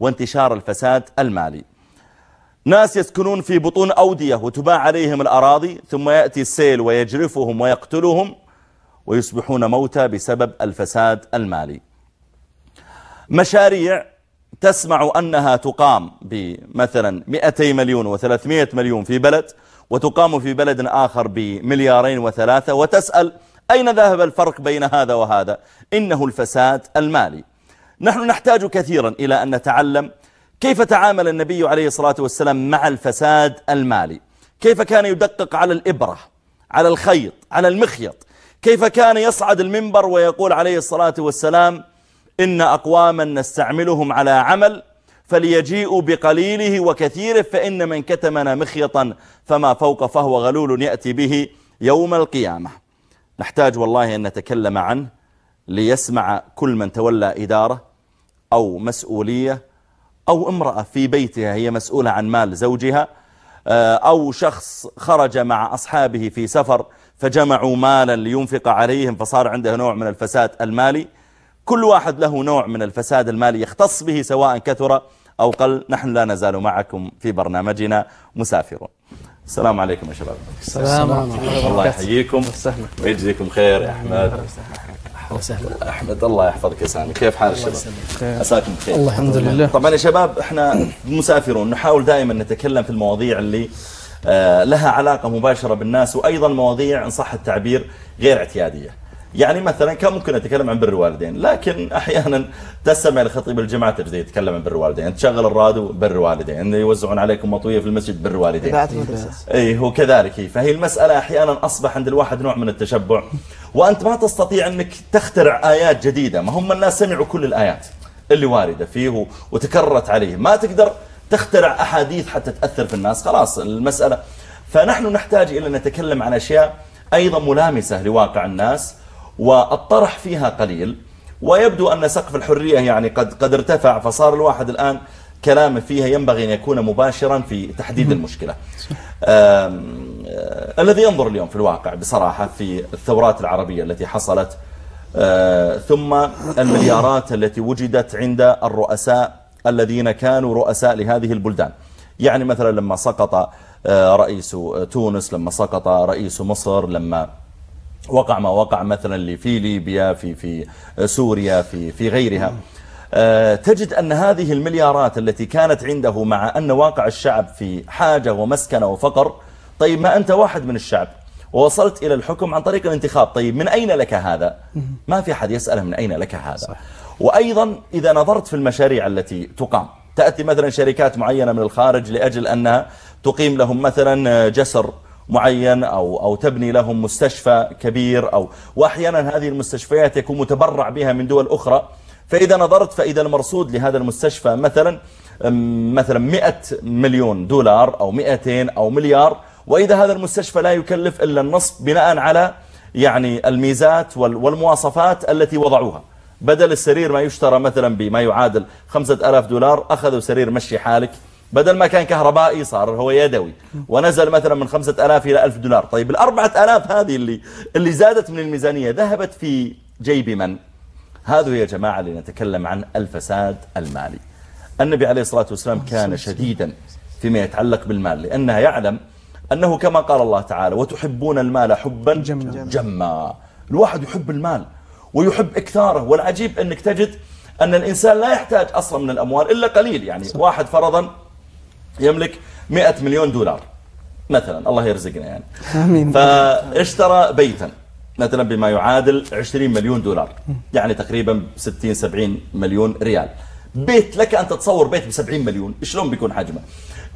وانتشار الفساد المالي. ناس يسكنون في بطون أودية وتباع عليهم الأراضي ثم يأتي السيل ويجرفهم ويقتلهم ويصبحون موتى بسبب الفساد المالي. مشاريع تسمع أنها تقام بمثلا 200 مليون و300 مليون في بلد وتقام في بلد آخر بمليارين وثلاثة وتسأل أين ذهب الفرق بين هذا وهذا؟ إنه الفساد المالي. نحن نحتاج كثيرا إلى أن نتعلم كيف تعامل النبي عليه الصلاة والسلام مع الفساد المالي. كيف كان يدقق على الإبرة على الخيط على المخيط. كيف كان يصعد المنبر ويقول عليه الصلاة والسلام إن أقواما نستعملهم على عمل فليجيئوا بقليله وكثيره فإن من كتمنا مخيطا فما فوق فهو غلول يأتي به يوم القيامة. نحتاج والله أن نتكلم عنه ليسمع كل من تولى إدارة أو مسؤولية أو امرأة في بيتها هي مسؤولة عن مال زوجها أو شخص خرج مع أصحابه في سفر فجمعوا مالا لينفق عليهم فصار عنده نوع من الفساد المالي. كل واحد له نوع من الفساد المالي يختص به سواء كثر أو قل. نحن لا نزال معكم في برنامجنا. مسافرون. السلام عليكم يا شباب. السلام الله يحييكم. ويجزيكم خير يا أحمد. وسهلا. أحمد الله يحفظك يا سامي. كيف حال الشباب أساكم بخير. الله الحمد لله. طبعا يا شباب إحنا مسافرون. نحاول دائما نتكلم في المواضيع اللي آه، لها علاقة مباشرة بالناس وأيضا مواضيع إن صح التعبير غير اعتيادية. يعني مثلا كان ممكن نتكلم عن بر الوالدين لكن أحيانا تستمع لخطيب الجماعة تجدي يتكلم عن بر الوالدين تشغل الراديو بر الوالدين يوزعون عليكم مطوية في المسجد بر الوالدين. اي هو كذلك. فهي المسألة أحيانا أصبح عند الواحد نوع من التشبع وأنت ما تستطيع أنك تخترع آيات جديدة. ما هم الناس سمعوا كل الآيات اللي واردة فيه وتكررت عليه. ما تقدر تخترع أحاديث حتى تأثر في الناس. خلاص المسألة. فنحن نحتاج إلى نتكلم عن أشياء أيضا ملامسة لواقع الناس والطرح فيها قليل. ويبدو أن سقف الحرية يعني قد, قد ارتفع فصار الواحد الآن كلامه فيها ينبغي أن يكون مباشرا في تحديد المشكلة. آه الذي ينظر اليوم في الواقع بصراحة في الثورات العربية التي حصلت آه ثم المليارات التي وجدت عند الرؤساء الذين كانوا رؤساء لهذه البلدان. يعني مثلا لما سقط آه رئيس تونس لما سقط رئيس مصر لما وقع ما وقع مثلا في ليبيا في في سوريا في في غيرها. تجد أن هذه المليارات التي كانت عنده مع أن واقع الشعب في حاجة ومسكنة وفقر طيب ما أنت واحد من الشعب ووصلت إلى الحكم عن طريق الانتخاب طيب من أين لك هذا؟ ما في أحد يسأله من أين لك هذا. صح. وأيضا إذا نظرت في المشاريع التي تقام تأتي مثلا شركات معينة من الخارج لأجل أنها تقيم لهم مثلا جسر معين أو, أو تبني لهم مستشفى كبير أو وأحيانا هذه المستشفيات يكون متبرع بها من دول أخرى. فإذا نظرت فإذا المرصود لهذا المستشفى مثلا مثلا 100 مليون دولار أو 200 أو مليار وإذا هذا المستشفى لا يكلف إلا النصف بناء على يعني الميزات والمواصفات التي وضعوها. بدل السرير ما يشترى مثلا بما يعادل 5000 دولار أخذوا سرير مشي حالك. بدل ما كان كهربائي صار هو يدوي. ونزل مثلا من خمسة ألاف إلى ألف دولار. طيب الأربعة ألاف هذه اللي, اللي زادت من الميزانية ذهبت في جيب من؟ هذا يا جماعة لنتكلم عن الفساد المالي. النبي عليه الصلاة والسلام كان شديدا فيما يتعلق بالمال لأنه يعلم أنه كما قال الله تعالى وتحبون المال حبا جما, جما. الواحد يحب المال ويحب إكثاره والعجيب أنك تجد أن الإنسان لا يحتاج أصلا من الأموال إلا قليل. يعني. واحد فرضا يملك 100 مليون دولار مثلا الله يرزقنا يعني. آمين. فاشترى بيتا مثلا بما يعادل 20 مليون دولار يعني تقريبا 60 70 مليون ريال. بيت لك أن تتصور بيت ب 70 مليون شلون بيكون حجمه؟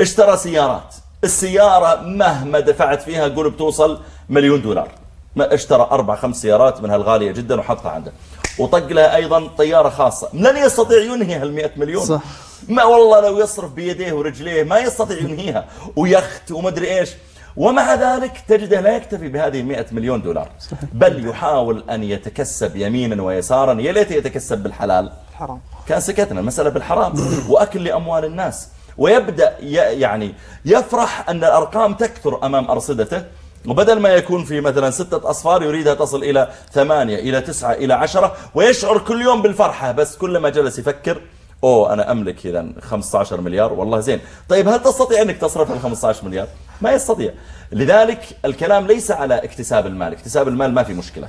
اشترى سيارات. السيارة مهما دفعت فيها قول بتوصل مليون دولار. ما اشترى أربع خمس سيارات منها الغالية جدا وحطها عنده. وطق لها أيضا طيارة خاصة. لن يستطيع ينهي هالمئة مليون. صح. ما والله لو يصرف بيديه ورجليه ما يستطيع ينهيها. ويخت ومدري إيش. ومع ذلك تجده لا يكتفي بهذه المئة مليون دولار. بل يحاول أن يتكسب يمينا ويسارا. يا ليت يتكسب بالحلال. حرام. كان سكتنا المسألة بالحرام. وأكل لأموال الناس. ويبدأ يعني يفرح أن الأرقام تكثر أمام أرصدته. وبدل ما يكون في مثلا ستة أصفار يريدها تصل إلى ثمانية إلى تسعة إلى عشرة. ويشعر كل يوم بالفرحة. بس كلما جلس يفكر أوه أنا أملك إذا 15 مليار. والله زين. طيب هل تستطيع أنك تصرف ال 15 مليار؟ ما يستطيع. لذلك الكلام ليس على اكتساب المال. اكتساب المال ما في مشكلة.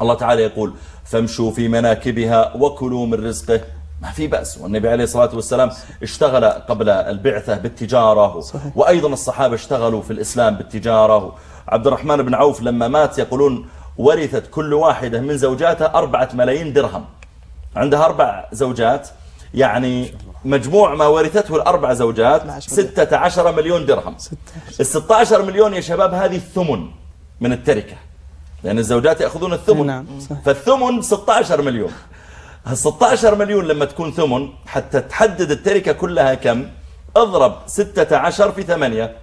الله تعالى يقول فامشوا في مناكبها وكلوا من رزقه. ما في بأس. والنبي عليه الصلاة والسلام اشتغل قبل البعثة بالتجارة. وأيضا الصحابة اشتغلوا في الإسلام بالتجارة. عبد الرحمن بن عوف لما مات يقولون ورثت كل واحدة من زوجاتها أربعة ملايين درهم. عندها أربع زوجات. يعني مجموع ما ورثته الأربع زوجات 16 مليون درهم. ال 16 مليون يا شباب هذه الثمن من التركة. لأن الزوجات يأخذون الثمن. نعم،. فالثمن 16 مليون. ال 16 مليون لما تكون ثمن حتى تحدد التركة كلها كم؟ اضرب 16 في 8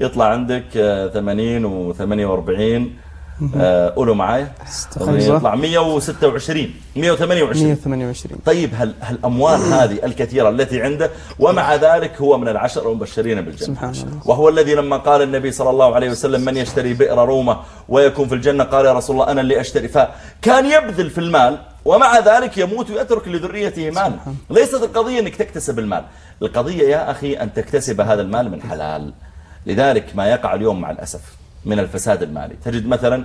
يطلع عندك آه، 80 و 48 آه، قولوا معايا. خمسة. يطلع 126 128 128 طيب هل هالأموال هذه الكثيرة التي عنده ومع ذلك هو من العشر المبشرين بالجنة؟ سبحان الله. وهو الذي لما قال النبي صلى الله عليه وسلم من يشتري بئر رومة ويكون في الجنة قال يا رسول الله أنا اللي أشتري. فكان يبذل في المال ومع ذلك يموت ويترك لذريته مال. ليست القضية أنك تكتسب المال. القضية يا أخي أن تكتسب هذا المال من حلال. لذلك ما يقع اليوم مع الأسف. من الفساد المالي. تجد مثلا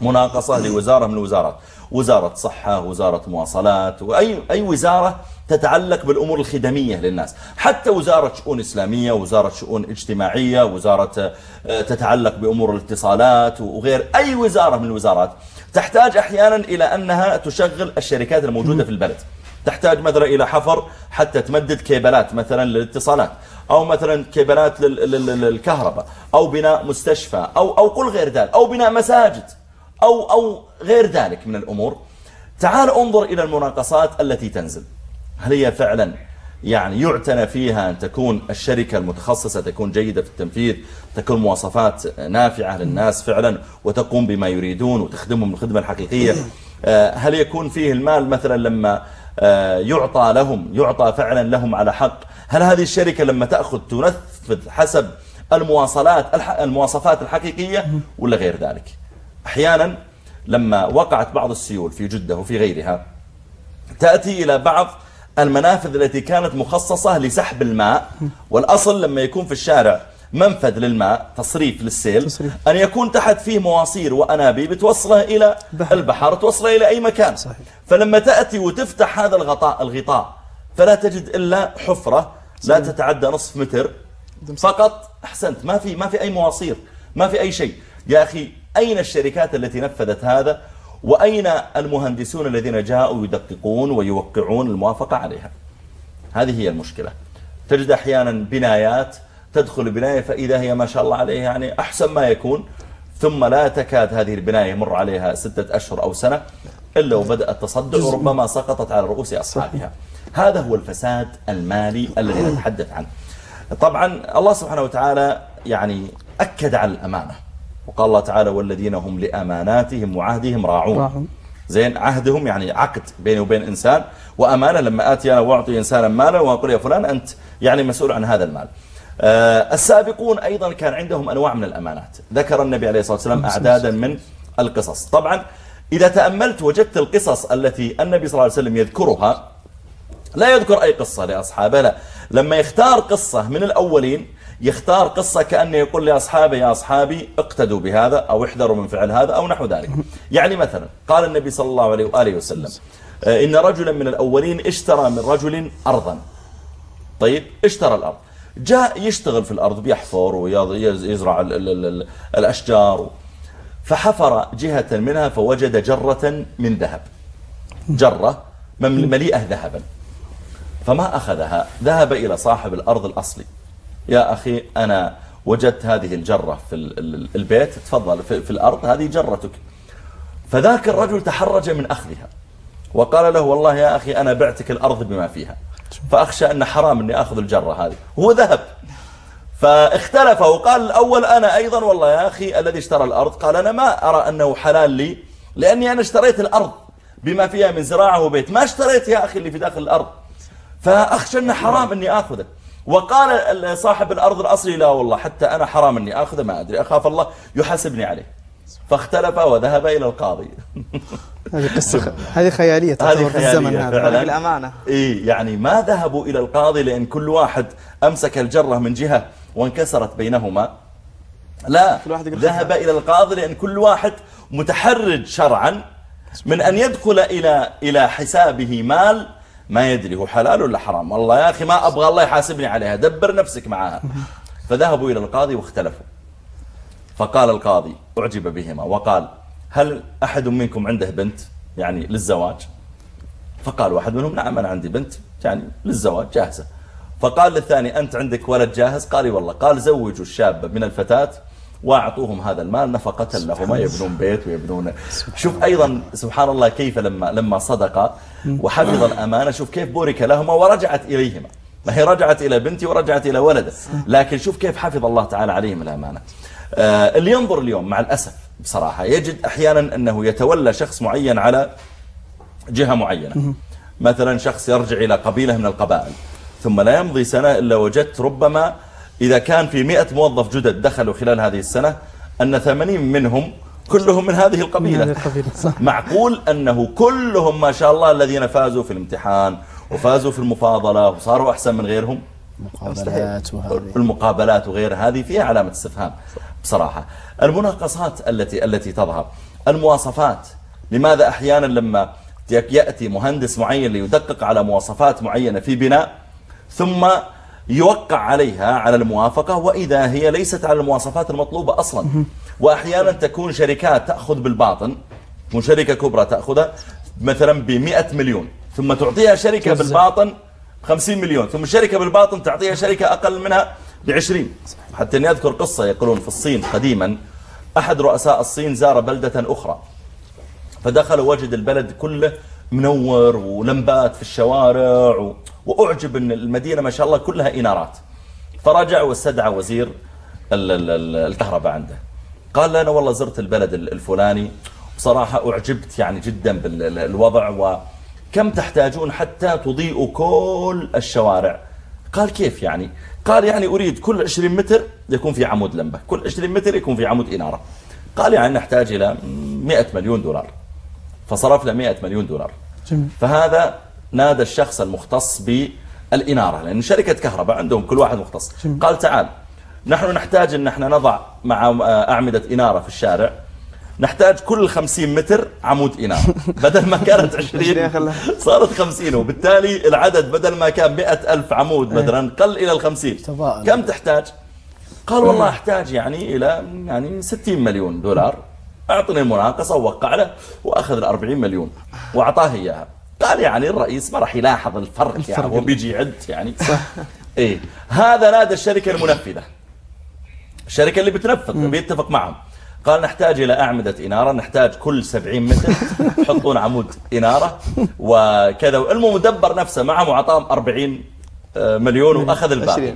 مناقصة لوزارة من الوزارات. وزارة صحة وزارة مواصلات وأي أي وزارة تتعلق بالأمور الخدمية للناس. حتى وزارة شؤون إسلامية وزارة شؤون اجتماعية وزارة آه، تتعلق بأمور الاتصالات وغير أي وزارة من الوزارات تحتاج أحيانا إلى أنها تشغل الشركات الموجودة في البلد. تحتاج مثلا إلى حفر حتى تمدد كيبلات مثلا للاتصالات. أو مثلا لل- للكهرباء أو بناء مستشفى أو أو قل غير ذلك أو بناء مساجد أو أو غير ذلك من الأمور. تعال انظر إلى المناقصات التي تنزل. هل هي فعلا يعني يعتنى فيها أن تكون الشركة المتخصصة تكون جيدة في التنفيذ تكون مواصفات نافعة للناس فعلا وتقوم بما يريدون وتخدمهم الخدمة الحقيقية؟ آه، هل يكون فيه المال مثلا لما آه، يعطى لهم يعطى فعلا لهم على حق هل هذه الشركة لما تأخذ تنفذ حسب المواصلات المواصفات الحقيقية ولا غير ذلك أحيانا لما وقعت بعض السيول في جدة وفي غيرها تأتي إلى بعض المنافذ التي كانت مخصصة لسحب الماء والأصل لما يكون في الشارع منفذ للماء تصريف للسيل تصريف. أن يكون تحت فيه مواسير وأنابيب توصله إلى بحر. البحر توصله إلى أي مكان صحيح. فلما تأتي وتفتح هذا الغطاء الغطاء فلا تجد إلا حفرة لا تتعدى نصف متر. فقط أحسنت. ما في ما في أي مواصير. ما في أي شيء. يا أخي أين الشركات التي نفذت هذا؟ وأين المهندسون الذين جاءوا يدققون ويوقعون الموافقة عليها؟ هذه هي المشكلة. تجد أحيانا بنايات تدخل البناية فإذا هي ما شاء الله عليها يعني أحسن ما يكون. ثم لا تكاد هذه البناية يمر عليها ستة أشهر أو سنة إلا وبدأ التصدع وربما سقطت على رؤوس أصحابها. هذا هو الفساد المالي الذي نتحدث عنه. طبعا الله سبحانه وتعالى يعني أكد على الأمانة وقال الله تعالى والذين هم لأماناتهم وعهدهم راعون. راعون. زين عهدهم يعني عقد بيني وبين إنسان وأمانة لما آتي أنا وأعطي إنسانا مالا وأقول يا فلان أنت يعني مسؤول عن هذا المال. آه، السابقون أيضا كان عندهم أنواع من الأمانات. ذكر النبي عليه الصلاة والسلام أعدادا من القصص. طبعا إذا تأملت وجدت القصص التي النبي صلى الله عليه وسلم يذكرها لا يذكر أي قصة لأصحابه لا. لما يختار قصة من الأولين يختار قصة كأنه يقول لأصحابه يا أصحابي اقتدوا بهذا أو احذروا من فعل هذا أو نحو ذلك. يعني مثلا قال النبي صلى الله عليه وآله وسلم آه، إن رجلا من الأولين اشترى من رجل أرضا. طيب اشترى الأرض. جاء يشتغل في الأرض بيحفر ويزرع ال ال ال الأشجار. فحفر جهة منها فوجد جرة من ذهب. جرة مليئة ذهبا. فما أخذها. ذهب إلى صاحب الأرض الأصلي. يا أخي أنا وجدت هذه الجرة في ال- ال- البيت. تفضل في, في الأرض. هذه جرتك. فذاك الرجل تحرج من أخذها. وقال له والله يا أخي أنا بعتك الأرض بما فيها. فأخشى أن حرام أني أخذ الجرة هذه. هو ذهب. فاختلف وقال الأول أنا أيضا. والله يا أخي الذي اشترى الأرض. قال أنا ما أرى أنه حلال لي لأني أنا اشتريت الأرض بما فيها من زراعة وبيت. ما اشتريت يا أخي اللي في داخل الأرض؟ فأخشى أنه حرام أني أخذه. وقال ال- صاحب الأرض الأصلي لا والله حتى أنا حرام أني أخذه ما أدري أخاف الله يحاسبني عليه. فاختلف وذهب إلى القاضي. هذه قصة هذه خيالية هذه تعتبر في الزمن خيالية هذا. فعلا. الأمانة. إيه يعني ما ذهبوا إلى القاضي لأن كل واحد أمسك الجرة من جهة وانكسرت بينهما. لا ذهب إلى القاضي لأن كل واحد متحرج شرعا من أن يدخل إلى إلى حسابه مال ما يدري هو حلال ولا حرام. والله يا أخي ما أبغى الله يحاسبني عليها. دبر نفسك معها فذهبوا إلى القاضي واختلفوا. فقال القاضي أعجب بهما. وقال هل أحد منكم عنده بنت؟ يعني للزواج. فقال واحد منهم نعم أنا عندي بنت. يعني للزواج جاهزة. فقال للثاني أنت عندك ولد جاهز؟ قال والله. قال زوجوا الشاب من الفتاة واعطوهم هذا المال نفقة لهما يبنون بيت ويبنون. شوف أيضا سبحان الله كيف لما لما صدق وحفظ الأمانة شوف كيف بورك لهما ورجعت إليهما. ما هي رجعت إلى بنتي ورجعت إلى ولده. لكن شوف كيف حفظ الله تعالى عليهم الأمانة. آه، اللي ينظر اليوم مع الأسف بصراحة يجد أحيانا أنه يتولى شخص معين على جهة معينة. مثلا شخص يرجع إلى قبيلة من القبائل ثم لا يمضي سنة إلا وجدت ربما إذا كان في مئة موظف جدد دخلوا خلال هذه السنة أن ثمانين منهم كلهم من هذه من القبيلة هذه القبيلة صح. معقول أنه كلهم ما شاء الله الذين فازوا في الامتحان وفازوا في المفاضلة وصاروا أحسن من غيرهم؟ مقابلات وهذه. المقابلات وغيرها هذه فيها علامة استفهام بصراحة. المناقصات التي التي تظهر. المواصفات. لماذا أحيانا لما يأتي مهندس معين ليدقق على مواصفات معينة في بناء ثم يوقع عليها على الموافقة وإذا هي ليست على المواصفات المطلوبة أصلا. وأحيانا تكون شركات تأخذ بالباطن تكون شركة كبرى تأخذها مثلا بمئة مليون ثم تعطيها شركة. بالباطن 50 مليون ثم شركة بالباطن تعطيها شركة أقل منها ب 20 حتى أني أذكر قصة يقولون في الصين قديما أحد رؤساء الصين زار بلدة أخرى فدخل وجد البلد كله منور ولمبات في الشوارع و... وأعجب أن المدينة ما شاء الله كلها إنارات. فرجع واستدعى وزير ال- ال- ال- الكهرباء عنده. قال أنا والله زرت البلد ال- الفلاني. بصراحة أعجبت يعني جدا بالوضع وكم تحتاجون حتى تضيئوا كل الشوارع. قال كيف يعني؟ قال يعني أريد كل 20 متر يكون في عمود لمبة كل 20 متر يكون في عمود إنارة. قال يعني نحتاج إلى 100 مليون دولار. فصرف له 100 مليون دولار. جميل. فهذا نادى الشخص المختص بالإنارة لأن شركة كهرباء عندهم كل واحد مختص. جميل. قال تعال نحن نحتاج أن إحنا نضع مع أعمدة إنارة في الشارع نحتاج كل 50 متر عمود إنارة. بدل ما كانت 20 خلها. صارت 50 وبالتالي العدد بدل ما كان 100 ألف عمود مثلا قل إلى ال 50 تفاءل. كم تحتاج؟ قال والله أحتاج يعني إلى يعني 60 مليون دولار. أعطني المناقصة ووقع له وأخذ ال 40 مليون وأعطاه إياها. قال يعني الرئيس ما راح يلاحظ الفرق, يعني هو بيجي يعد يعني. صح. إيه. هذا نادى الشركة المنفذة. الشركة اللي بتنفذ بيتفق معهم. قال نحتاج إلى أعمدة إنارة نحتاج كل 70 متر يحطون عمود إنارة وكذا. المهم دبر نفسه معهم وعطاهم 40 مليون وأخذ الباقي.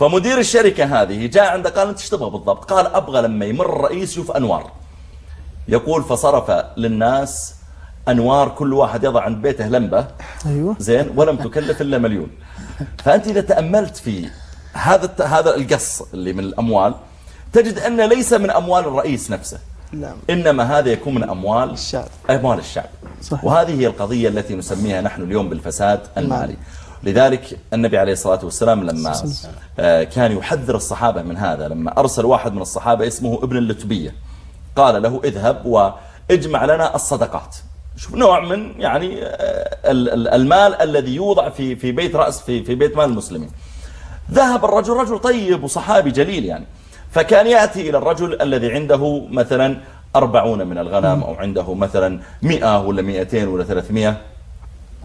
فمدير الشركة هذه جاء عنده قال أنت إيش تبغى بالضبط؟ قال أبغى لما يمر الرئيس يشوف أنوار. يقول فصرف للناس أنوار كل واحد يضع عند بيته لمبة. أيوة. زين ولم تكلف إلا مليون. فأنت إذا تأملت في هذا هذا القص اللي من الأموال تجد أن ليس من أموال الرئيس نفسه. نعم. إنما هذا يكون من أموال الشعب. أموال الشعب. صحيح. وهذه هي القضية التي نسميها نحن اليوم بالفساد المالي. لذلك النبي عليه الصلاة والسلام لما آه، كان يحذر الصحابة من هذا لما أرسل واحد من الصحابة اسمه ابن اللتبية. قال له اذهب واجمع لنا الصدقات. شوف نوع من يعني آه، ال- ال- المال الذي يوضع في في بيت رأس في في بيت مال المسلمين. ذهب الرجل رجل طيب وصحابي جليل يعني. فكان يأتي إلى الرجل الذي عنده مثلا أربعون من الغنم أو عنده مثلا مئة ولا مئتين ولا ثلاثمائة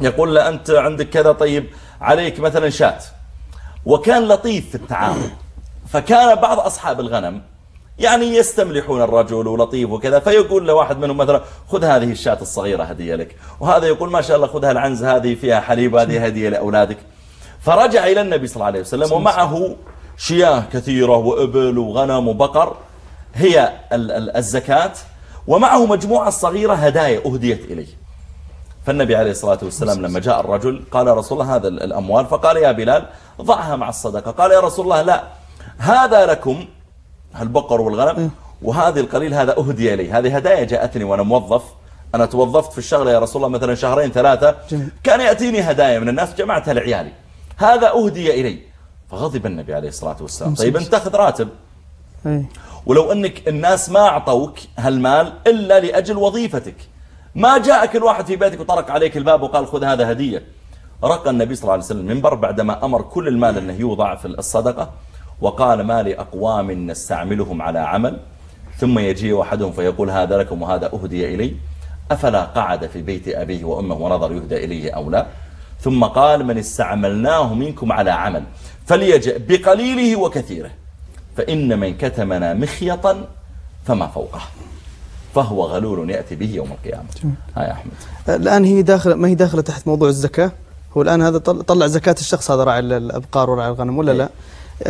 يقول له أنت عندك كذا طيب عليك مثلا شات وكان لطيف في التعامل فكان بعض أصحاب الغنم يعني يستملحون الرجل ولطيف وكذا فيقول له واحد منهم مثلا خذ هذه الشاة الصغيرة هدية لك. وهذا يقول ما شاء الله خذ العنز هذه فيها حليب هذه هدية لأولادك. فرجع إلى النبي صلى الله عليه وسلم ومعه شياه كثيرة وإبل وغنم وبقر هي ال- ال- الزكاة ومعه مجموعة صغيرة هدايا أهديت إليه. فالنبي عليه الصلاة والسلام لما جاء الرجل قال رسول الله هذا الأموال. فقال يا بلال ضعها مع الصدقة. قال يا رسول الله لا هذا لكم البقر والغنم. وهذه القليل هذا أهدي لي هذه هدايا جاءتني وأنا موظف. أنا توظفت في الشغلة يا رسول الله مثلا شهرين ثلاثة. جميل. كان يأتيني هدايا من الناس جمعتها لعيالي. هذا أهدي إلي. فغضب النبي عليه الصلاة والسلام. طيب أنت تاخذ راتب. اي ولو أنك الناس ما أعطوك هالمال إلا لأجل وظيفتك. ما جاءك الواحد في بيتك وطرق عليك الباب وقال خذ هذا هدية. رقى النبي صلى الله عليه وسلم المنبر بعدما أمر كل المال أنه يوضع في الصدقة. وقال ما لأقوام نستعملهم على عمل؟ ثم يجي أحدهم فيقول هذا لكم وهذا أهدي إلي. أفلا قعد في بيت أبيه وأمه ونظر يهدى إليه أو لا؟ ثم قال من استعملناه منكم على عمل فليجئ بقليله وكثيره فإن من كتمنا مخيطا فما فوقه. فهو غلول يأتي به يوم القيامة. ها يا أحمد. الآن هي داخله ما هي داخلة تحت موضوع الزكاة؟ هو الآن هذا طل- طلع زكاة الشخص هذا راعي الأبقار وراعي الغنم ولا لا؟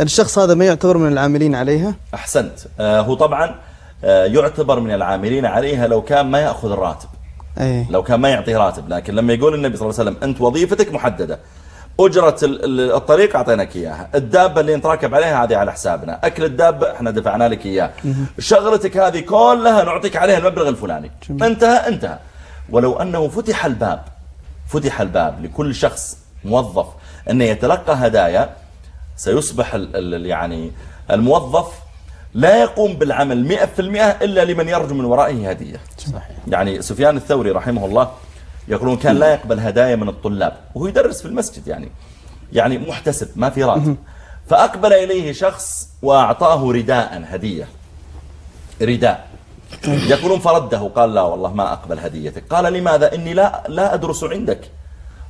الشخص هذا ما يعتبر من العاملين عليها؟ أحسنت. آه هو طبعا آه يعتبر من العاملين عليها لو كان ما يأخذ الراتب. أي. لو كان ما يعطيه راتب. لكن لما يقول النبي صلى الله عليه وسلم أنت وظيفتك محددة. أجرة ال- ال- الطريق أعطيناك إياها. الدابة اللي نتراكب عليها هذه على حسابنا. أكل الدابة إحنا دفعنا لك إياه شغلتك هذه كلها نعطيك عليها المبلغ الفلاني. جميل. انتهى انتهى. ولو أنه فتح الباب فتح الباب لكل شخص موظف أنه يتلقى هدايا سيصبح يعني الموظف لا يقوم بالعمل مئة في المئة إلا لمن يرجو من ورائه هدية. صحيح. يعني سفيان الثوري رحمه الله يقولون كان لا يقبل هدايا من الطلاب وهو يدرس في المسجد يعني يعني محتسب ما في راتب. فأقبل إليه شخص وأعطاه رداء هدية. رداء. يقولون فرده قال لا والله ما أقبل هديتك. قال لماذا؟ إني لا لا أدرس عندك.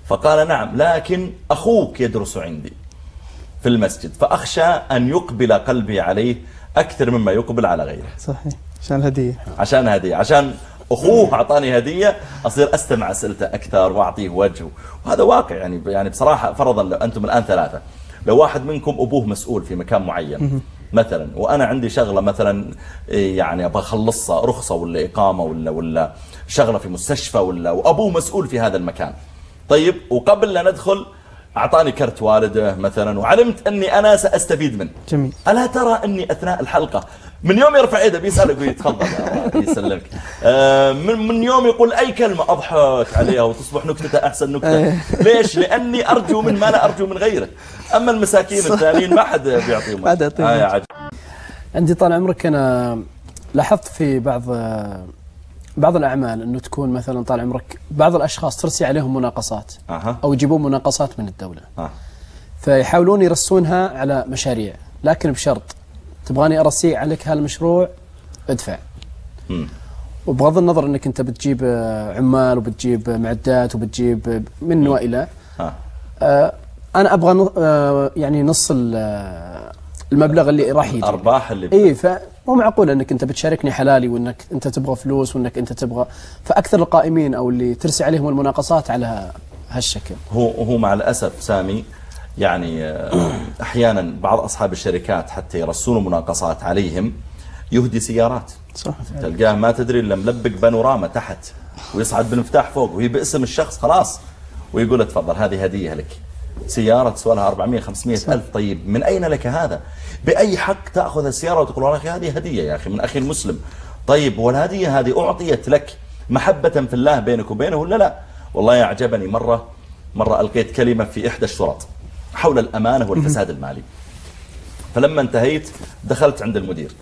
فقال نعم لكن أخوك يدرس عندي. في المسجد فأخشى أن يقبل قلبي عليه أكثر مما يقبل على غيره. صحيح. عشان الهدية. عشان هدية. عشان أخوه أعطاني هدية أصير أستمع أسئلته أكثر وأعطيه وجه. وهذا واقع يعني يعني بصراحة فرضا لو أنتم الآن ثلاثة لو واحد منكم أبوه مسؤول في مكان معين مثلا وأنا عندي شغلة مثلا إيه يعني أبغى أخلصها رخصة ولا إقامة ولا ولا شغلة في مستشفى ولا وأبوه مسؤول في هذا المكان. طيب وقبل لا ندخل أعطاني كرت والده مثلا وعلمت أني أنا سأستفيد منه. جميل. ألا ترى أني أثناء الحلقة من يوم يرفع يده بيسألك ويقول تفضل يا الله يسلمك. آه، من من يوم يقول أي كلمة أضحك عليها وتصبح نكتته أحسن نكتة. ليش؟ لأني أرجو من ما لا أرجو من غيره. أما المساكين الثانيين ما حد بيعطيهم ما حد يعطيهم. آه عندي طال عمرك أنا لاحظت في بعض بعض الأعمال إنه تكون مثلا طال عمرك بعض الأشخاص ترسي عليهم مناقصات أها أو يجيبون مناقصات من الدولة آه. فيحاولون يرسونها على مشاريع لكن بشرط تبغاني أرسي عليك هالمشروع ادفع مم. وبغض النظر إنك أنت بتجيب آه، عمال وبتجيب معدات وبتجيب آه، من والى آه. آه، أنا أبغى آه، يعني نص ال- آه، المبلغ اللي راح يجي أرباح اللي اي فمو معقول إنك أنت بتشاركني حلالي وإنك أنت تبغى فلوس وإنك أنت تبغى فأكثر القائمين أو اللي ترسي عليهم المناقصات على هالشكل. هو هو مع الأسف سامي يعني آه، أحيانا بعض أصحاب الشركات حتى يرسون مناقصات عليهم يهدي سيارات. صح. تلقاه ما تدري إلا ملبق بانوراما تحت ويصعد بالمفتاح فوق وهي باسم الشخص خلاص ويقول له تفضل هذه هدية لك. سيارة تسوى لها 400 500 ألف. طيب من أين لك هذا؟ بأي حق تأخذ السيارة وتقول والله أخي هذه هدية يا أخي من أخي المسلم. طيب والهدية هذه أعطيت لك محبة في الله بينك وبينه ولا لا؟ والله أعجبني. مرة مرة ألقيت كلمة في إحدى الشرط حول الأمانة والفساد المالي. فلما انتهيت دخلت عند المدير.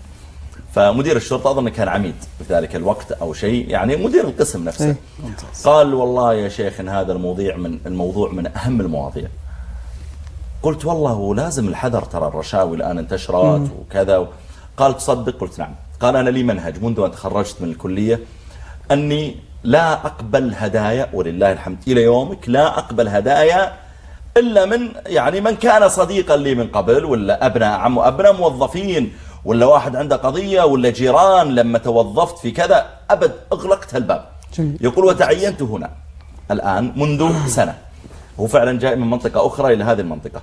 فمدير الشرطة أظن كان عميد في ذلك الوقت أو شيء يعني مدير القسم نفسه. إيه. قال والله يا شيخ إن هذا الموضوع من الموضوع من أهم المواضيع. قلت والله لازم الحذر ترى الرشاوي الآن انتشرت وكذا. قال تصدق؟ قلت نعم. قال أنا لي منهج منذ أن تخرجت من الكلية أني لا أقبل هدايا ولله الحمد إلى يومك لا أقبل هدايا إلا من يعني من كان صديقا لي من قبل ولا أبناء عم أبناء موظفين ولا واحد عنده قضية ولا جيران لما توظفت في كذا أبد أغلقت الباب. يقول وتعينت هنا الآن منذ سنة. هو فعلا جاء من منطقة أخرى إلى هذه المنطقة.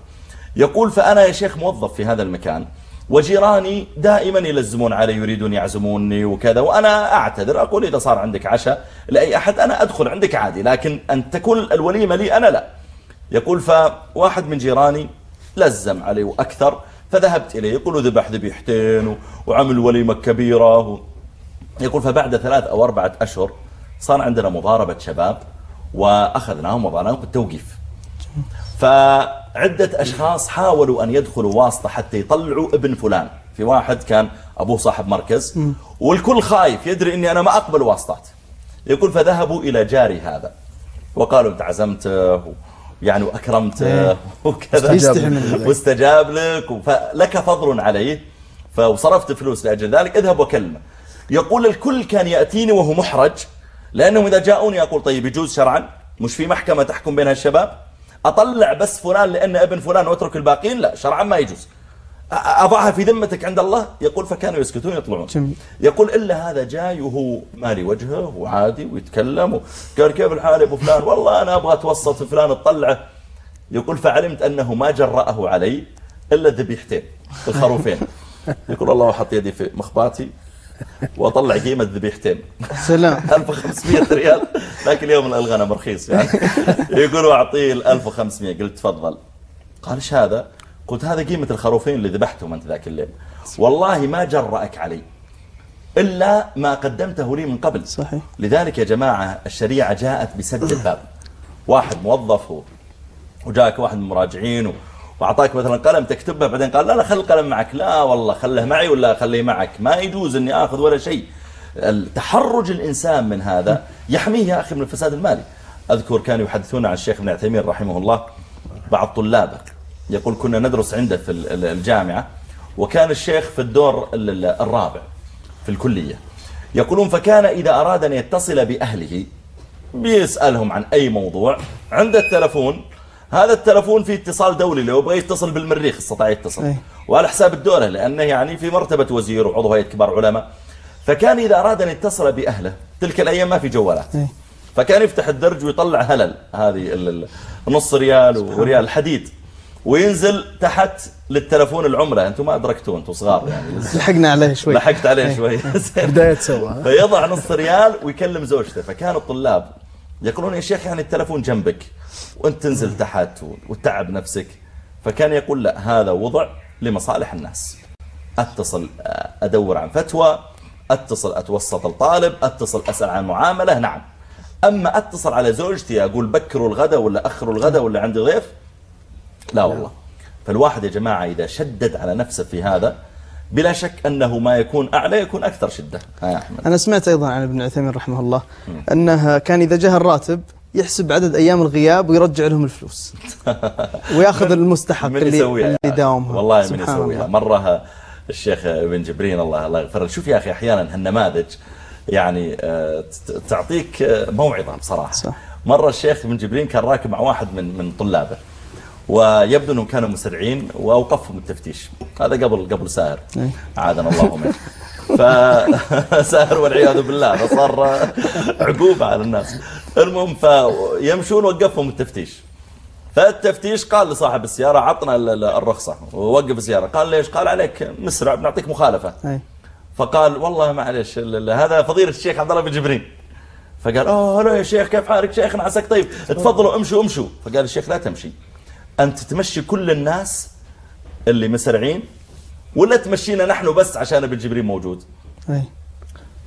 يقول فأنا يا شيخ موظف في هذا المكان وجيراني دائما يلزمون علي يريدون يعزموني وكذا وأنا أعتذر أقول إذا صار عندك عشاء لأي أحد أنا أدخل عندك عادي لكن أن تكون الوليمة لي أنا لا. يقول فواحد من جيراني لزم علي وأكثر فذهبت إليه يقول ذبح ذبيحتين وعمل وليمة كبيرة. و... يقول فبعد ثلاث أو أربعة أشهر صار عندنا مضاربة شباب وأخذناهم وضعناهم بالتوقيف فعدة أشخاص حاولوا أن يدخلوا واسطة حتى يطلعوا ابن فلان. في واحد كان أبوه صاحب مركز والكل خايف يدري أني أنا ما أقبل واسطات. يقول فذهبوا إلى جاري هذا. وقالوا أنت عزمته يعني وأكرمته وكذا. يستحي منه. واستجاب لك. فلك فضل عليه فصرفت فلوس لأجل ذلك. اذهب وكلمه. يقول الكل كان يأتيني وهو محرج لأنهم إذا جاءوني أقول طيب يجوز شرعا؟ مش في محكمة تحكم بين الشباب أطلع بس فلان لأن ابن فلان واترك الباقين؟ لا شرعا ما يجوز. أضعها في ذمتك عند الله؟ يقول فكانوا يسكتون يطلعون. جميل. يقول إلا هذا جاي وهو مالي وجهه وعادي ويتكلم وقال كيف الحال يا أبو فلان؟ والله أنا أبغى أتوسط في فلان اطلعه يقول فعلمت أنه ما جرأه علي إلا الذبيحتين الخروفين. يقول الله أحط يدي في مخباتي. وأطلع قيمة ذبيحتين. سلام. 1500 ريال. لكن اليوم الغنم رخيص يعني. يقول واعطيه ال 1500 قلت تفضل. قال إيش هذا؟ قلت هذا قيمة الخروفين اللي ذبحتهم أنت ذاك الليل. والله ما جرأك علي. إلا ما قدمته لي من قبل. صحيح. لذلك يا جماعة الشريعة جاءت بسد الباب. واحد موظف وجاك واحد من المراجعين وأعطاك مثلا قلم تكتبه بعدين قال لا لا خل القلم معك. لا والله خله معي ولا خليه معك. ما يجوز إني آخذ ولا شيء. التحرج الإنسان من هذا يحميه يا أخي من الفساد المالي. أذكر كانوا يحدثون عن الشيخ ابن عثيمين رحمه الله بعض طلابه يقول كنا ندرس عنده في ال- ال- الجامعة وكان الشيخ في الدور ال- ال- الرابع في الكلية. يقولون فكان إذا أراد أن يتصل بأهله بيسألهم عن أي موضوع عند التلفون هذا التلفون فيه اتصال دولي لو يبغى يتصل بالمريخ استطاع يتصل. أي. وعلى حساب الدولة لأنه يعني في مرتبة وزير وعضو هيئة كبار علماء. فكان إذا أراد أن يتصل بأهله تلك الأيام ما في جوالات. أي. فكان يفتح الدرج ويطلع هلل هذه نص ريال وريال حديد. وينزل تحت للتلفون العملة. أنتم ما أدركتوا أنتم صغار يعني. لحقنا عليه شوي. لحقت عليه شوي. بداية سوا؟ فيضع نص ريال ويكلم زوجته. فكان الطلاب يقولون يا شيخ يعني التلفون جنبك. وانت تنزل تحت وتعب نفسك. فكان يقول لا هذا وضع لمصالح الناس. أتصل آه، أدور عن فتوى أتصل أتوسط الطالب أتصل أسأل عن معاملة نعم. أما أتصل على زوجتي أقول بكروا الغداء ولا أخروا الغداء ولا عندي ضيف؟ لا والله. فالواحد يا جماعة إذا شدد على نفسه في هذا بلا شك أنه ما يكون أعلى يكون أكثر شدة. ها يا أحمد. أنا سمعت أيضا عن ابن عثيمين رحمه الله أنه كان إذا جاء الراتب يحسب عدد أيام الغياب ويرجع لهم الفلوس وياخذ المستحق من اللي, اللي. داومها والله من يسويها. مرة الشيخ ابن جبرين الله الله يغفر له شوف يا أخي أحيانا هالنماذج يعني آه، تعطيك آه، موعظة بصراحة صح. مرة الشيخ ابن جبرين كان راكب مع واحد من من طلابه ويبدو إنهم كانوا مسرعين وأوقفهم التفتيش هذا قبل قبل ساهر أي. عادنا الله منه فساهر والعياذ بالله فصار عقوبة على الناس. المهم فيمشون وقفهم التفتيش. فالتفتيش قال لصاحب السيارة عطنا ال- ال- الرخصة ووقف السيارة. قال ليش؟ قال عليك مسرع بنعطيك مخالفة. أي. فقال والله معلش هذا فضيلة الشيخ عبد الله بن جبرين. فقال أوه هلا يا شيخ كيف حالك؟ شيخنا عساك طيب. تفضلوا امشوا امشوا. فقال الشيخ لا تمشي. أنت تمشي كل الناس اللي مسرعين ولا تمشينا نحن بس عشان ابن جبرين موجود؟ أي.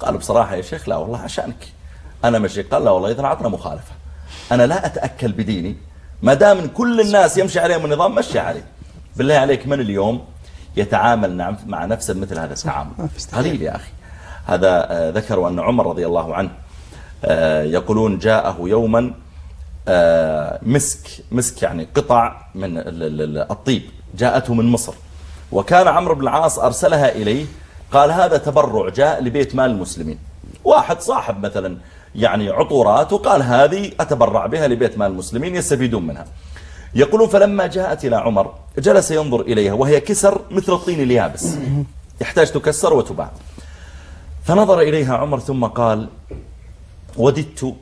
قالوا بصراحة يا شيخ لا والله عشانك. أنا مشي. قال لا والله إذا عطنا مخالفة. أنا لا أتأكل بديني. ما دام كل الناس يمشي عليهم النظام مشي عليه بالله عليك من اليوم يتعامل نعم مع نفسه مثل هذا التعامل. قليل يا أخي. هذا آه، ذكروا أن عمر رضي الله عنه آه، يقولون جاءه يوما آه، مسك مسك يعني قطع من ال- ال- ال- الطيب. جاءته من مصر. وكان عمرو بن العاص أرسلها إليه قال هذا تبرع جاء لبيت مال المسلمين. واحد صاحب مثلا يعني عطورات وقال هذه أتبرع بها لبيت مال المسلمين يستفيدون منها. يقولون فلما جاءت إلى عمر جلس ينظر إليها وهي كسر مثل الطين اليابس. يحتاج تكسر وتباع. فنظر إليها عمر ثم قال وددت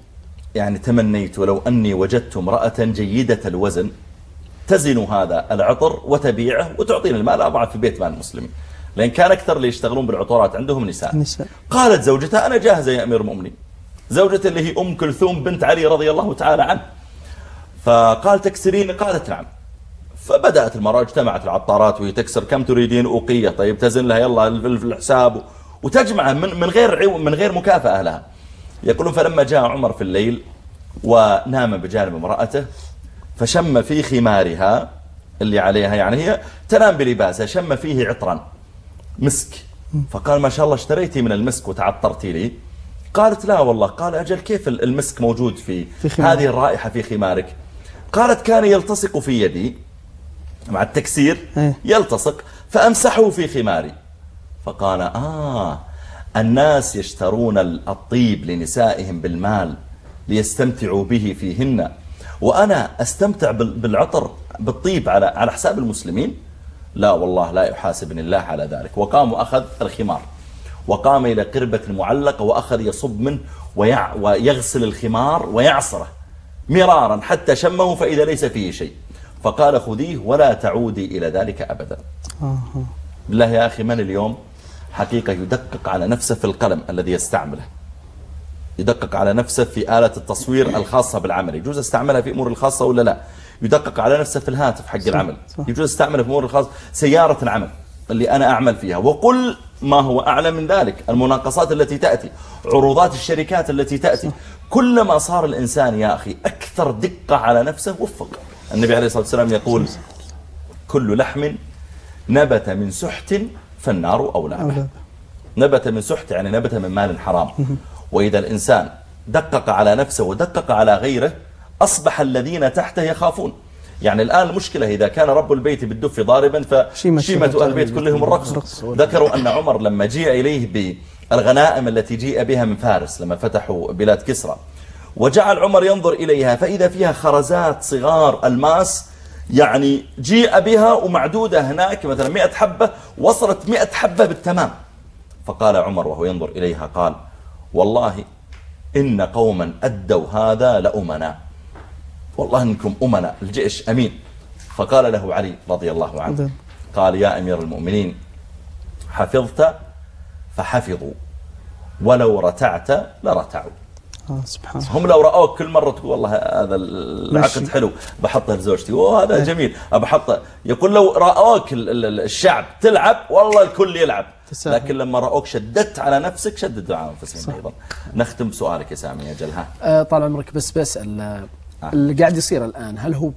يعني تمنيت لو أني وجدت امرأة جيدة الوزن تزن هذا العطر وتبيعه وتعطيني المال أضعه في بيت مال المسلمين لأن كان أكثر اللي يشتغلون بالعطورات عندهم نساء. نساء. قالت زوجتها أنا جاهزة يا أمير المؤمنين. زوجته اللي هي أم كلثوم بنت علي رضي الله تعالى عنه. فقال تكسرين قالت نعم. فبدأت المرأة اجتمعت العطارات وهي تكسر. كم تريدين؟ أوقية. طيب تزن لها يلا في الحساب. وتجمع من من غير من غير مكافأة لها يقولون فلما جاء عمر في الليل ونام بجانب امرأته فشم في خمارها اللي عليها يعني هي تنام بلباسها شم فيه عطرا مسك. فقال ما شاء الله اشتريتي من المسك وتعطرتي لي. قالت لا والله قال أجل كيف المسك موجود في, في هذه الرائحة في خمارك؟ قالت كان يلتصق في يدي مع التكسير إيه. يلتصق فأمسحه في خماري. فقال آه الناس يشترون الطيب لنسائهم بالمال ليستمتعوا به فيهن. وأنا أستمتع بالعطر بالطيب على على حساب المسلمين لا والله لا يحاسبني الله على ذلك. وقام وأخذ الخمار. وقام إلى قربة معلقة وأخذ يصب منه ويغسل الخمار ويعصره مرارا حتى شمه فإذا ليس فيه شيء. فقال خذيه ولا تعودي إلى ذلك أبدا. بالله يا أخي من اليوم حقيقة يدقق على نفسه في القلم الذي يستعمله؟ يدقق على نفسه في آلة التصوير الخاصة بالعمل. يجوز استعملها في أمور الخاصة ولا لا؟ يدقق على نفسه في الهاتف حق العمل. يجوز استعملها في أمور الخاصة. سيارة العمل اللي أنا أعمل فيها. وقل ما هو أعلى من ذلك. المناقصات التي تأتي. عروضات الشركات التي تأتي. كلما صار الإنسان يا أخي أكثر دقة على نفسه وفق. النبي عليه الصلاة والسلام يقول كل لحم نبت من سحت فالنار أولى نبت من سحت يعني نبت من مال حرام. وإذا الإنسان دقق على نفسه ودقق على غيره أصبح الذين تحته يخافون. يعني الآن المشكلة إذا كان رب البيت بالدف ضاربا فشيمة أهل البيت كلهم الرقص ذكروا أن عمر لما جيء إليه بالغنائم التي جيء بها من فارس لما فتحوا بلاد كسرى وجعل عمر ينظر إليها فإذا فيها خرزات صغار ألماس يعني جيء بها ومعدودة هناك مثلا مئة حبة وصلت مئة حبة بالتمام. فقال عمر وهو ينظر إليها قال والله إن قوما أدوا هذا لأمنا. والله إنكم أمنا الجيش أمين. فقال له علي رضي الله عنه قال يا أمير المؤمنين حفظت فحفظوا ولو رتعت لرتعوا. آه سبحان هم لو رأوك كل مرة تقول والله هذا العقد حلو بحطه لزوجتي وهذا إيه. جميل بحطه يقول لو رأوك الشعب تلعب والله الكل يلعب. لكن لما رأوك شددت على نفسك شددوا على أنفسهم أيضا. نختم بسؤالك يا سامي يا جلها أه طال عمرك بس بسأل آه. اللي قاعد يصير الآن هل هو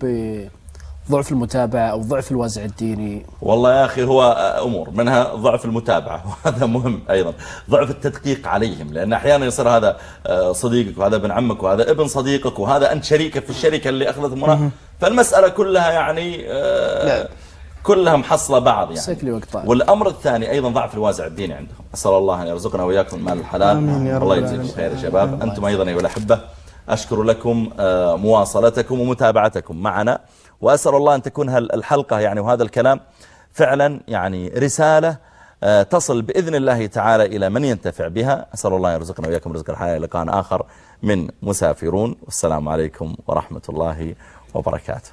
ضعف المتابعة أو ضعف الوازع الديني؟ والله يا أخي هو أمور منها ضعف المتابعة. وهذا مهم أيضا. ضعف التدقيق عليهم لأن أحيانا يصير هذا آه، صديقك وهذا ابن عمك وهذا ابن صديقك وهذا أنت شريكك في الشركة اللي أخذت المناهضة فالمسألة كلها يعني آه، كلها محصلة بعض يعني. سكلي وقطع والأمر الثاني أيضا ضعف الوازع الديني عندهم. أسأل الله أن يرزقنا وإياكم المال الحلال. الله يجزيكم خير يا شباب. أنتم أيضا أيها الأحبة أشكر لكم آه، مواصلتكم ومتابعتكم معنا. وأسأل الله أن تكون الحلقة يعني وهذا الكلام فعلا يعني رسالة آه، تصل بإذن الله تعالى إلى من ينتفع بها. أسأل الله يرزقنا وإياكم رزق الحياة لقاء آخر من مسافرون. والسلام عليكم ورحمة الله وبركاته.